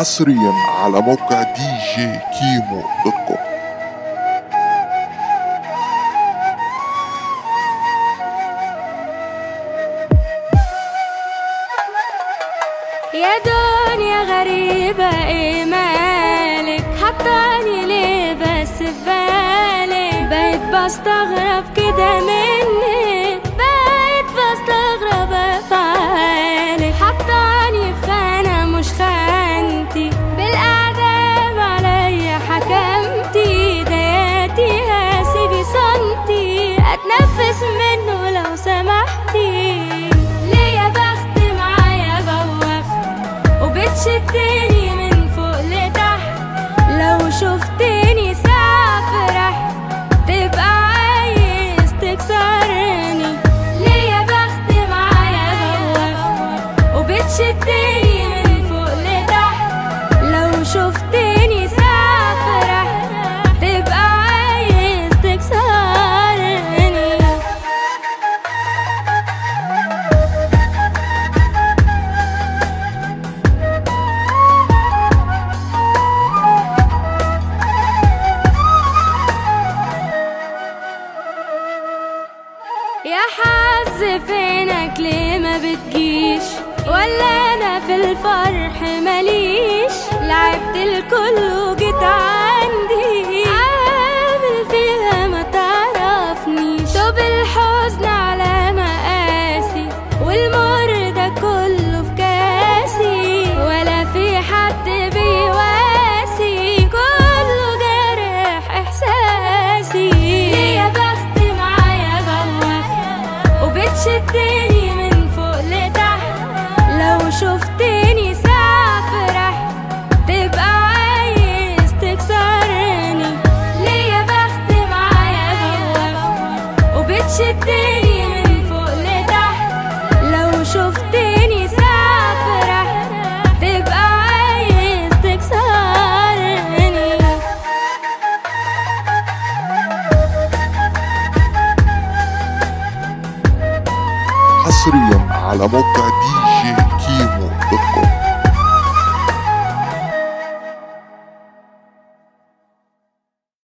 حصريا على موقع دي جي كيمو dot com. يا دنيا غريبة إيه مالك؟ حطاني ليه بس في بالك؟ بقيت بستغرب كده منك وبتشدني من فوق لتحت. لو شفتني ساعة فرح تبقى عايز تكسرني. ليه يا بخت معايا بوخت وبتشدني يا حظ فينك ليه ما بتجيش؟ ولا أنا في الفرح ماليش؟ وبتشدني من فوق لتحت. لو شفتني ساعة فرح تبقى عايز تكسرني حصريا على موقع دي جي.